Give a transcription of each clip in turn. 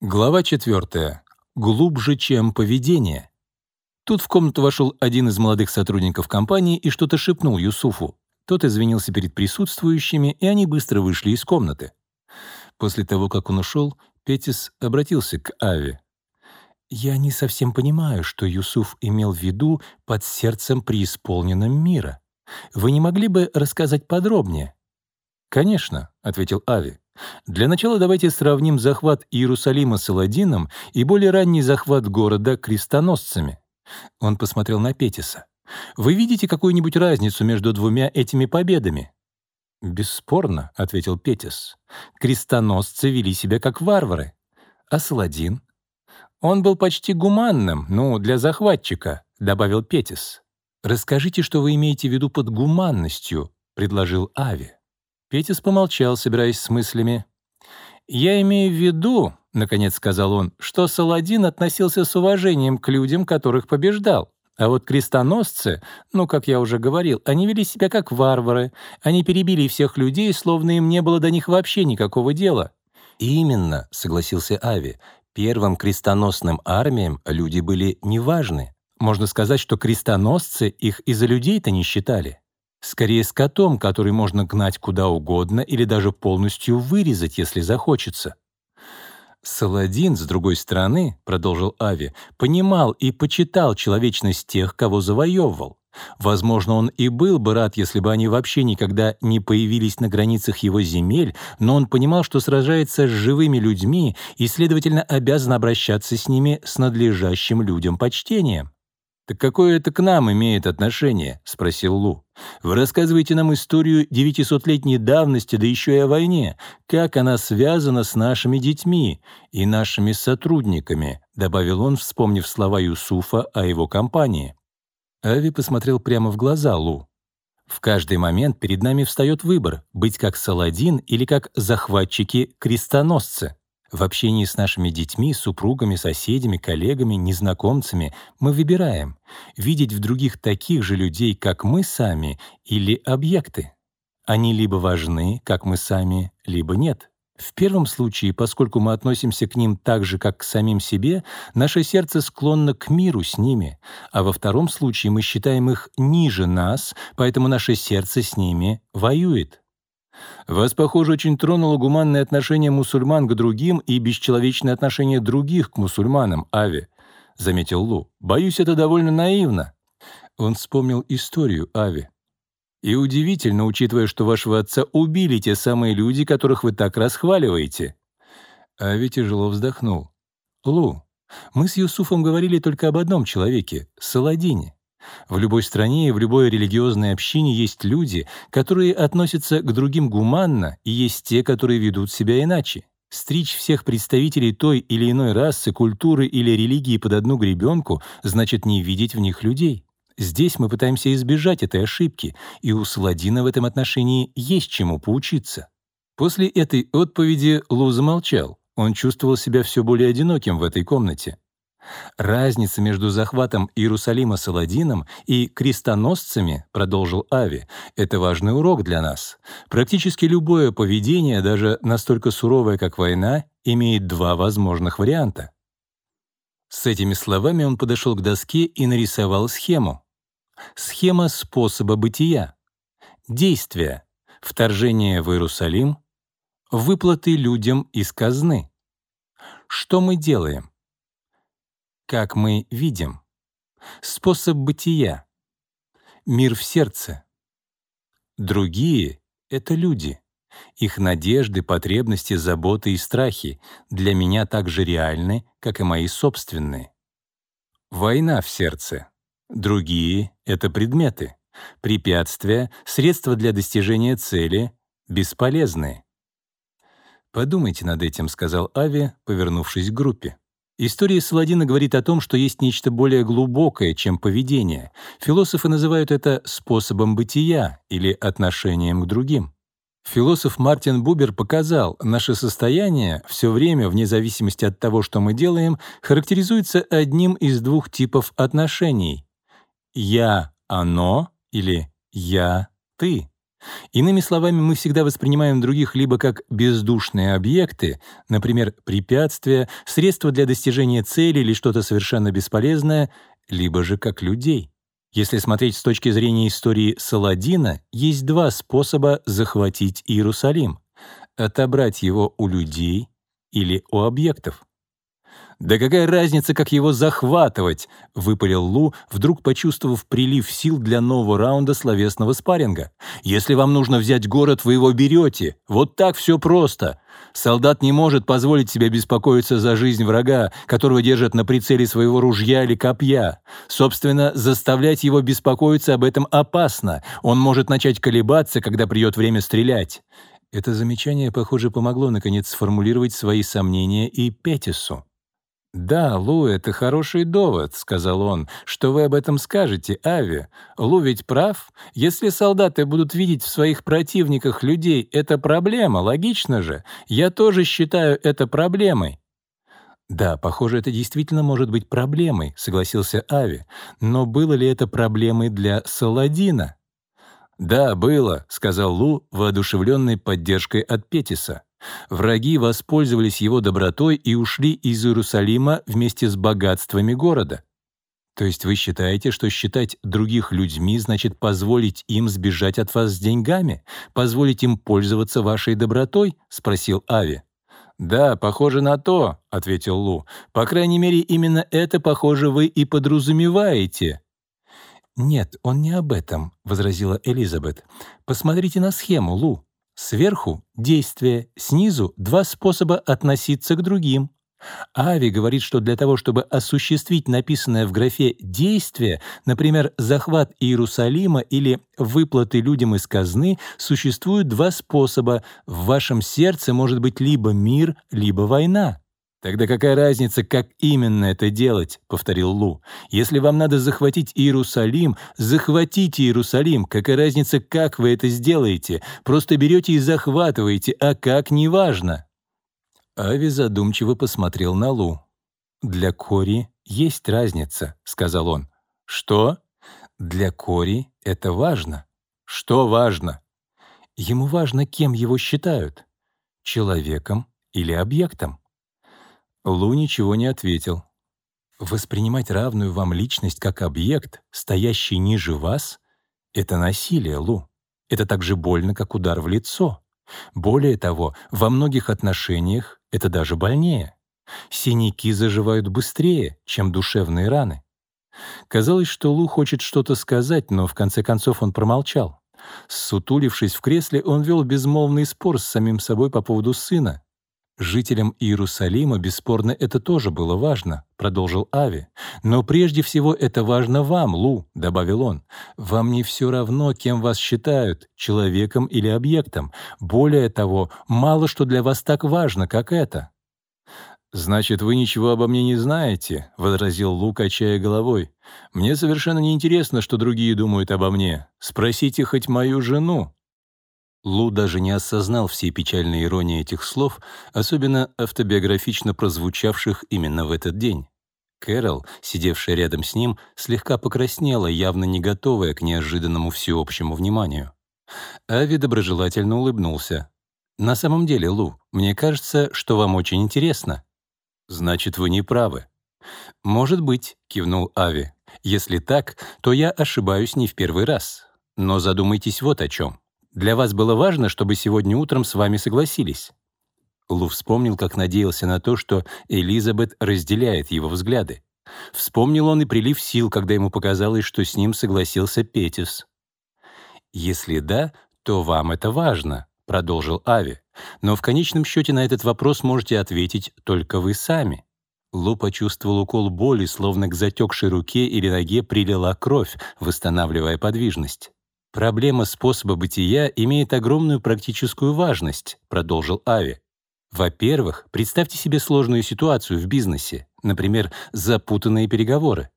Глава 4. Глубже, чем поведение. Тут в комнату вошел один из молодых сотрудников компании и что-то шепнул Юсуфу. Тот извинился перед присутствующими, и они быстро вышли из комнаты. После того, как он ушел, Петис обратился к Аве. «Я не совсем понимаю, что Юсуф имел в виду под сердцем преисполненным мира. Вы не могли бы рассказать подробнее?» «Конечно», — ответил Ави. Для начала давайте сравним захват Иерусалима с Аладдином и более ранний захват города крестоносцами. Он посмотрел на Петиса. Вы видите какую-нибудь разницу между двумя этими победами? «Бесспорно», — ответил Петис. «Крестоносцы вели себя как варвары. А Саладин?» «Он был почти гуманным, ну, для захватчика», — добавил Петис. «Расскажите, что вы имеете в виду под гуманностью», — предложил Ави. Петис помолчал, собираясь с мыслями. «Я имею в виду, — наконец сказал он, — что Саладин относился с уважением к людям, которых побеждал. А вот крестоносцы, ну, как я уже говорил, они вели себя как варвары. Они перебили всех людей, словно им не было до них вообще никакого дела». «Именно», — согласился Ави, — «первым крестоносным армиям люди были неважны. Можно сказать, что крестоносцы их из-за людей-то не считали». Скорее с котом, который можно гнать куда угодно или даже полностью вырезать, если захочется. Саладин, с другой стороны, продолжил Ави, понимал и почитал человечность тех, кого завоевывал. Возможно, он и был бы рад, если бы они вообще никогда не появились на границах его земель, но он понимал, что сражается с живыми людьми и, следовательно, обязан обращаться с ними с надлежащим людям почтением. «Так какое это к нам имеет отношение?» — спросил Лу. «Вы рассказываете нам историю девятисотлетней давности, да еще и о войне. Как она связана с нашими детьми и нашими сотрудниками?» — добавил он, вспомнив слова Юсуфа о его компании. Ави посмотрел прямо в глаза Лу. «В каждый момент перед нами встает выбор — быть как Саладин или как захватчики-крестоносцы. В общении с нашими детьми, супругами, соседями, коллегами, незнакомцами мы выбираем, видеть в других таких же людей, как мы сами, или объекты. Они либо важны, как мы сами, либо нет. В первом случае, поскольку мы относимся к ним так же, как к самим себе, наше сердце склонно к миру с ними, а во втором случае мы считаем их ниже нас, поэтому наше сердце с ними воюет. Вас, похоже, очень тронуло гуманное отношение мусульман к другим и бесчеловечное отношение других к мусульманам, Ави», — заметил Лу. «Боюсь, это довольно наивно». Он вспомнил историю Ави. «И удивительно, учитывая, что вашего отца убили те самые люди, которых вы так расхваливаете». Ави тяжело вздохнул. «Лу, мы с Юсуфом говорили только об одном человеке — Саладине. В любой стране и в любой религиозной общине есть люди, которые относятся к другим гуманно, и есть те, которые ведут себя иначе. Стричь всех представителей той или иной расы, культуры или религии под одну гребенку значит не видеть в них людей. Здесь мы пытаемся избежать этой ошибки, и у Саладина в этом отношении есть чему поучиться. После этой отповеди Лу замолчал. Он чувствовал себя все более одиноким в этой комнате. Разница между захватом Иерусалима Саладином и крестоносцами, продолжил Ави, это важный урок для нас. Практически любое поведение, даже настолько суровое, как война, имеет два возможных варианта. С этими словами он подошел к доске и нарисовал схему. Схема способа бытия. Действия. Вторжение в Иерусалим. Выплаты людям из казны. Что мы делаем? Как мы видим. Способ бытия. Мир в сердце. Другие — это люди. Их надежды, потребности, заботы и страхи для меня так же реальны, как и мои собственные. Война в сердце. Другие — это предметы. Препятствия, средства для достижения цели, бесполезные. «Подумайте над этим», — сказал Ави, повернувшись к группе. История Саладина говорит о том, что есть нечто более глубокое, чем поведение. Философы называют это способом бытия или отношением к другим. Философ Мартин Бубер показал, наше состояние все время, вне зависимости от того, что мы делаем, характеризуется одним из двух типов отношений — «я-оно» или «я-ты». Иными словами, мы всегда воспринимаем других либо как бездушные объекты, например, препятствия, средства для достижения цели или что-то совершенно бесполезное, либо же как людей. Если смотреть с точки зрения истории Саладина, есть два способа захватить Иерусалим — отобрать его у людей или у объектов. «Да какая разница, как его захватывать?» — выпалил Лу, вдруг почувствовав прилив сил для нового раунда словесного спарринга. «Если вам нужно взять город, вы его берете. Вот так все просто. Солдат не может позволить себе беспокоиться за жизнь врага, которого держат на прицеле своего ружья или копья. Собственно, заставлять его беспокоиться об этом опасно. Он может начать колебаться, когда придет время стрелять». Это замечание, похоже, помогло наконец сформулировать свои сомнения и Петису. «Да, Лу, это хороший довод», — сказал он. «Что вы об этом скажете, Ави? Лу ведь прав. Если солдаты будут видеть в своих противниках людей, это проблема, логично же. Я тоже считаю это проблемой». «Да, похоже, это действительно может быть проблемой», — согласился Ави. «Но было ли это проблемой для Саладина?» «Да, было», — сказал Лу, воодушевленный поддержкой от Петиса. Враги воспользовались его добротой и ушли из Иерусалима вместе с богатствами города. То есть вы считаете, что считать других людьми значит позволить им сбежать от вас с деньгами, позволить им пользоваться вашей добротой? спросил Ави. Да, похоже на то, ответил Лу. По крайней мере, именно это, похоже, вы и подразумеваете. Нет, он не об этом, возразила Элизабет. Посмотрите на схему, Лу. Сверху — действие, снизу — два способа относиться к другим. Ави говорит, что для того, чтобы осуществить написанное в графе «действие», например, захват Иерусалима или выплаты людям из казны, существуют два способа. В вашем сердце может быть либо мир, либо война. «Тогда какая разница, как именно это делать?» — повторил Лу. «Если вам надо захватить Иерусалим, захватите Иерусалим. Какая разница, как вы это сделаете? Просто берете и захватываете, а как — неважно». Ави задумчиво посмотрел на Лу. «Для Кори есть разница», — сказал он. «Что?» «Для Кори это важно». «Что важно?» «Ему важно, кем его считают. Человеком или объектом». Лу ничего не ответил. Воспринимать равную вам личность как объект, стоящий ниже вас, — это насилие, Лу. Это так же больно, как удар в лицо. Более того, во многих отношениях это даже больнее. Синяки заживают быстрее, чем душевные раны. Казалось, что Лу хочет что-то сказать, но в конце концов он промолчал. Сутулившись в кресле, он вел безмолвный спор с самим собой по поводу сына, Жителям Иерусалима, бесспорно, это тоже было важно, продолжил Ави. Но прежде всего это важно вам, Лу, добавил он. Вам не все равно, кем вас считают, человеком или объектом. Более того, мало что для вас так важно, как это. «Значит, вы ничего обо мне не знаете», — возразил Лу, качая головой. «Мне совершенно неинтересно, что другие думают обо мне. Спросите хоть мою жену». Лу даже не осознал всей печальной иронии этих слов, особенно автобиографично прозвучавших именно в этот день. Кэрол, сидевшая рядом с ним, слегка покраснела, явно не готовая к неожиданному всеобщему вниманию. Ави доброжелательно улыбнулся. «На самом деле, Лу, мне кажется, что вам очень интересно». «Значит, вы не правы». «Может быть», — кивнул Ави. «Если так, то я ошибаюсь не в первый раз. Но задумайтесь вот о чем. Для вас было важно, чтобы сегодня утром с вами согласились». Лу вспомнил, как надеялся на то, что Элизабет разделяет его взгляды. Вспомнил он и прилив сил, когда ему показалось, что с ним согласился Петис. «Если да, то вам это важно», — продолжил Ави. «Но в конечном счете на этот вопрос можете ответить только вы сами». Лу почувствовал укол боли, словно к затекшей руке или ноге прилила кровь, восстанавливая подвижность. «Проблема способа бытия имеет огромную практическую важность», — продолжил Ави. «Во-первых, представьте себе сложную ситуацию в бизнесе, например, запутанные переговоры.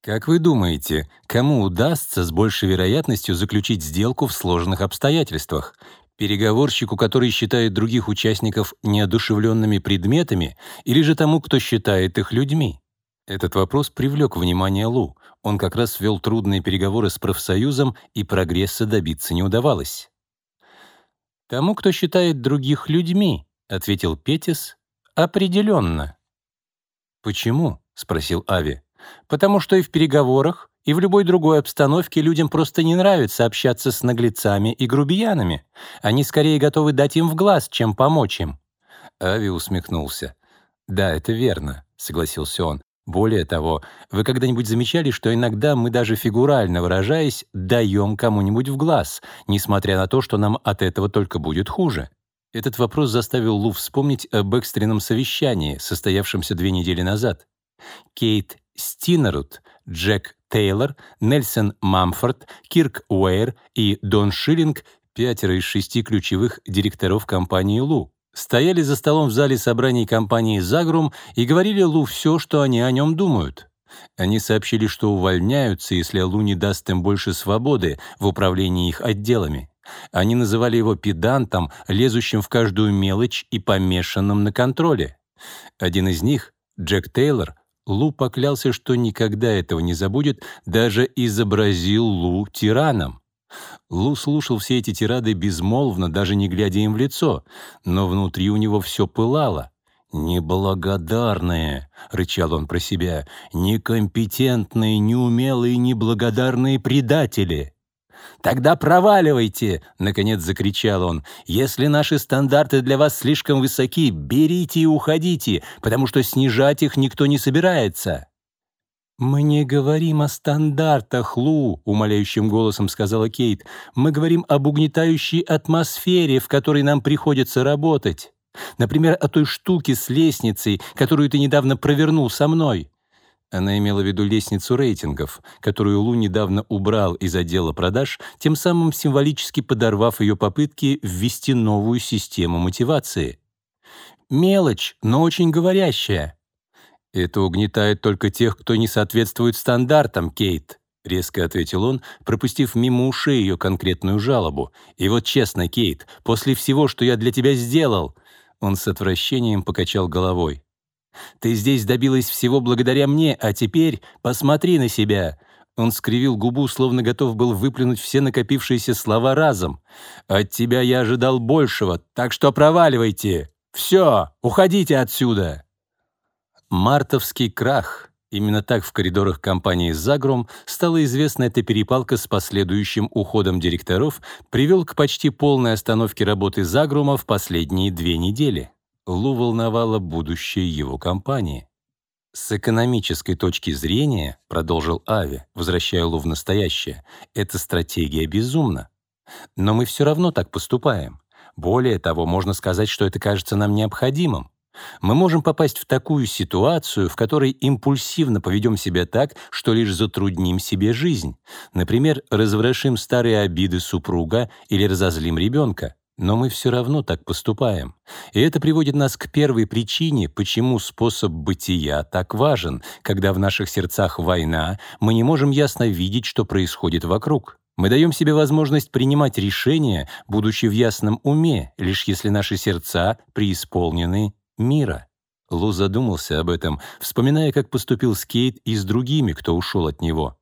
Как вы думаете, кому удастся с большей вероятностью заключить сделку в сложных обстоятельствах? Переговорщику, который считает других участников неодушевленными предметами, или же тому, кто считает их людьми? Этот вопрос привлек внимание Лу. Он как раз вел трудные переговоры с профсоюзом, и прогресса добиться не удавалось. «Тому, кто считает других людьми», — ответил Петис, — «определенно». «Почему?» — спросил Ави. «Потому что и в переговорах, и в любой другой обстановке людям просто не нравится общаться с наглецами и грубиянами. Они скорее готовы дать им в глаз, чем помочь им». Ави усмехнулся. «Да, это верно», — согласился он. «Более того, вы когда-нибудь замечали, что иногда мы даже фигурально выражаясь, даем кому-нибудь в глаз, несмотря на то, что нам от этого только будет хуже?» Этот вопрос заставил Лу вспомнить об экстренном совещании, состоявшемся две недели назад. Кейт Стинерут, Джек Тейлор, Нельсон Мамфорд, Кирк Уэйр и Дон Шиллинг — пятеро из шести ключевых директоров компании Лу стояли за столом в зале собраний компании «Загрум» и говорили Лу все, что они о нем думают. Они сообщили, что увольняются, если Лу не даст им больше свободы в управлении их отделами. Они называли его педантом, лезущим в каждую мелочь и помешанным на контроле. Один из них, Джек Тейлор, Лу поклялся, что никогда этого не забудет, даже изобразил Лу тираном. Лу слушал все эти тирады безмолвно, даже не глядя им в лицо, но внутри у него все пылало. «Неблагодарные», — рычал он про себя, — «некомпетентные, неумелые, неблагодарные предатели». «Тогда проваливайте!» — наконец закричал он. «Если наши стандарты для вас слишком высоки, берите и уходите, потому что снижать их никто не собирается». «Мы не говорим о стандартах, Лу», — умоляющим голосом сказала Кейт. «Мы говорим об угнетающей атмосфере, в которой нам приходится работать. Например, о той штуке с лестницей, которую ты недавно провернул со мной». Она имела в виду лестницу рейтингов, которую Лу недавно убрал из отдела продаж, тем самым символически подорвав ее попытки ввести новую систему мотивации. «Мелочь, но очень говорящая», «Это угнетает только тех, кто не соответствует стандартам, Кейт», — резко ответил он, пропустив мимо ушей ее конкретную жалобу. «И вот честно, Кейт, после всего, что я для тебя сделал...» Он с отвращением покачал головой. «Ты здесь добилась всего благодаря мне, а теперь посмотри на себя!» Он скривил губу, словно готов был выплюнуть все накопившиеся слова разом. «От тебя я ожидал большего, так что проваливайте! Все, уходите отсюда!» Мартовский крах. Именно так в коридорах компании «Загром» стала известна эта перепалка с последующим уходом директоров, привел к почти полной остановке работы «Загрума» в последние две недели. Лу волновало будущее его компании. «С экономической точки зрения, — продолжил Ави, возвращая Лу в настоящее, — эта стратегия безумна. Но мы все равно так поступаем. Более того, можно сказать, что это кажется нам необходимым. Мы можем попасть в такую ситуацию, в которой импульсивно поведем себя так, что лишь затрудним себе жизнь. Например, разворошим старые обиды супруга или разозлим ребенка. Но мы все равно так поступаем. И это приводит нас к первой причине, почему способ бытия так важен. Когда в наших сердцах война, мы не можем ясно видеть, что происходит вокруг. Мы даем себе возможность принимать решения, будучи в ясном уме, лишь если наши сердца преисполнены мира. Лу задумался об этом, вспоминая, как поступил с Кейт и с другими, кто ушел от него.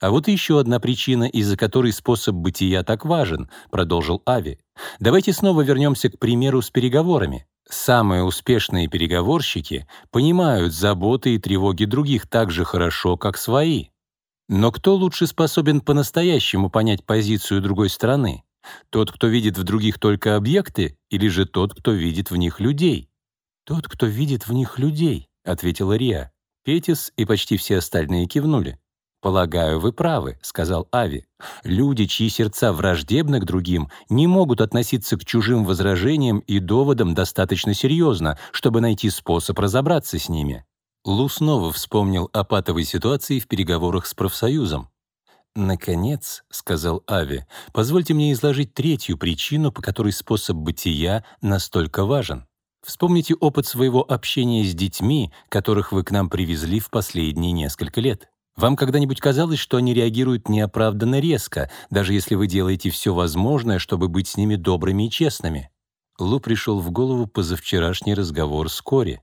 «А вот еще одна причина, из-за которой способ бытия так важен», — продолжил Ави. «Давайте снова вернемся к примеру с переговорами. Самые успешные переговорщики понимают заботы и тревоги других так же хорошо, как свои. Но кто лучше способен по-настоящему понять позицию другой стороны? Тот, кто видит в других только объекты, или же тот, кто видит в них людей? «Тот, кто видит в них людей», — ответила Риа. Петис и почти все остальные кивнули. «Полагаю, вы правы», — сказал Ави. «Люди, чьи сердца враждебны к другим, не могут относиться к чужим возражениям и доводам достаточно серьезно, чтобы найти способ разобраться с ними». Лу снова вспомнил о патовой ситуации в переговорах с профсоюзом. «Наконец», — сказал Ави, — «позвольте мне изложить третью причину, по которой способ бытия настолько важен. Вспомните опыт своего общения с детьми, которых вы к нам привезли в последние несколько лет. Вам когда-нибудь казалось, что они реагируют неоправданно резко, даже если вы делаете все возможное, чтобы быть с ними добрыми и честными? Лу пришел в голову позавчерашний разговор с Кори.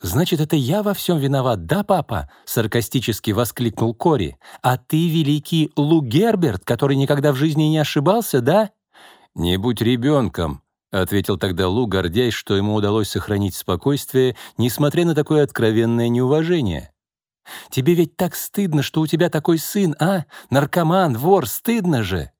«Значит, это я во всем виноват, да, папа?» — саркастически воскликнул Кори. «А ты великий Лу Герберт, который никогда в жизни не ошибался, да?» «Не будь ребенком», — ответил тогда Лу, гордясь, что ему удалось сохранить спокойствие, несмотря на такое откровенное неуважение. «Тебе ведь так стыдно, что у тебя такой сын, а? Наркоман, вор, стыдно же!»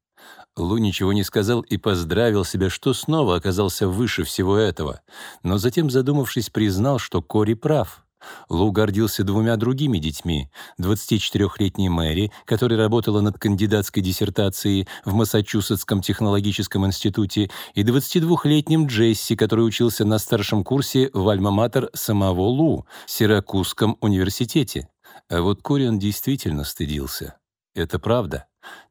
Лу ничего не сказал и поздравил себя, что снова оказался выше всего этого, но затем, задумавшись, признал, что Кори прав. Лу гордился двумя другими детьми — 24-летней Мэри, которая работала над кандидатской диссертацией в Массачусетском технологическом институте, и 22-летним Джесси, который учился на старшем курсе в Альма-Матер самого Лу, Сиракузском университете. А вот Кори он действительно стыдился. Это правда.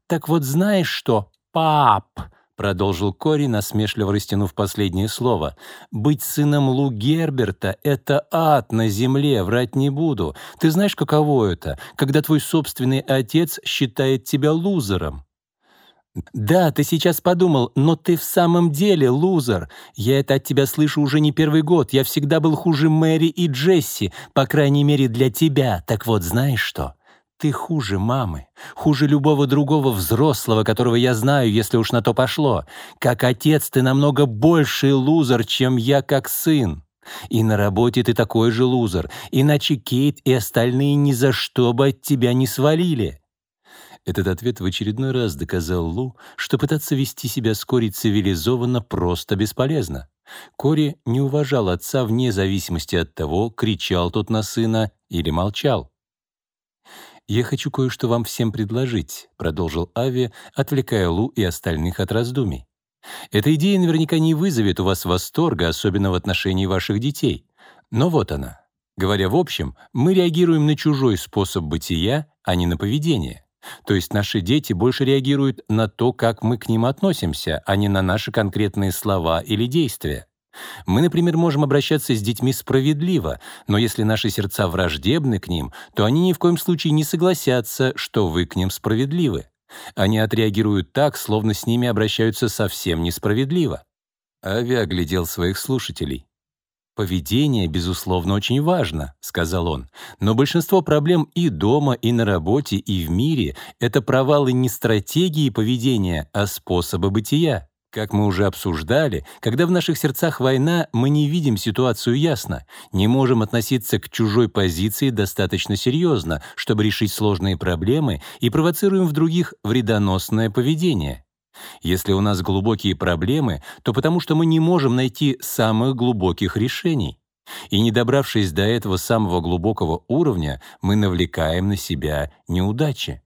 «Так вот знаешь что, «Пап!» — продолжил Кори, насмешливо растянув последнее слово. «Быть сыном Лу Герберта — это ад на земле, врать не буду. Ты знаешь, каково это, когда твой собственный отец считает тебя лузером?» «Да, ты сейчас подумал, но ты в самом деле лузер. Я это от тебя слышу уже не первый год. Я всегда был хуже Мэри и Джесси, по крайней мере для тебя. Так вот, знаешь что? Ты хуже мамы, хуже любого другого взрослого, которого я знаю, если уж на то пошло. Как отец ты намного больший лузер, чем я как сын. И на работе ты такой же лузер, иначе Кейт и остальные ни за что бы от тебя не свалили». Этот ответ в очередной раз доказал Лу, что пытаться вести себя с Кори цивилизованно просто бесполезно. Кори не уважал отца вне зависимости от того, кричал тот на сына или молчал. «Я хочу кое-что вам всем предложить», — продолжил Ави, отвлекая Лу и остальных от раздумий. «Эта идея наверняка не вызовет у вас восторга, особенно в отношении ваших детей. Но вот она. Говоря в общем, мы реагируем на чужой способ бытия, а не на поведение. То есть наши дети больше реагируют на то, как мы к ним относимся, а не на наши конкретные слова или действия. Мы, например, можем обращаться с детьми справедливо, но если наши сердца враждебны к ним, то они ни в коем случае не согласятся, что вы к ним справедливы. Они отреагируют так, словно с ними обращаются совсем несправедливо. Ави оглядел своих слушателей. «Поведение, безусловно, очень важно», — сказал он, «но большинство проблем и дома, и на работе, и в мире — это провалы не стратегии поведения, а способа бытия. Как мы уже обсуждали, когда в наших сердцах война, мы не видим ситуацию ясно, не можем относиться к чужой позиции достаточно серьезно, чтобы решить сложные проблемы и провоцируем в других вредоносное поведение. Если у нас глубокие проблемы, то потому что мы не можем найти самых глубоких решений. И не добравшись до этого самого глубокого уровня, мы навлекаем на себя неудачи.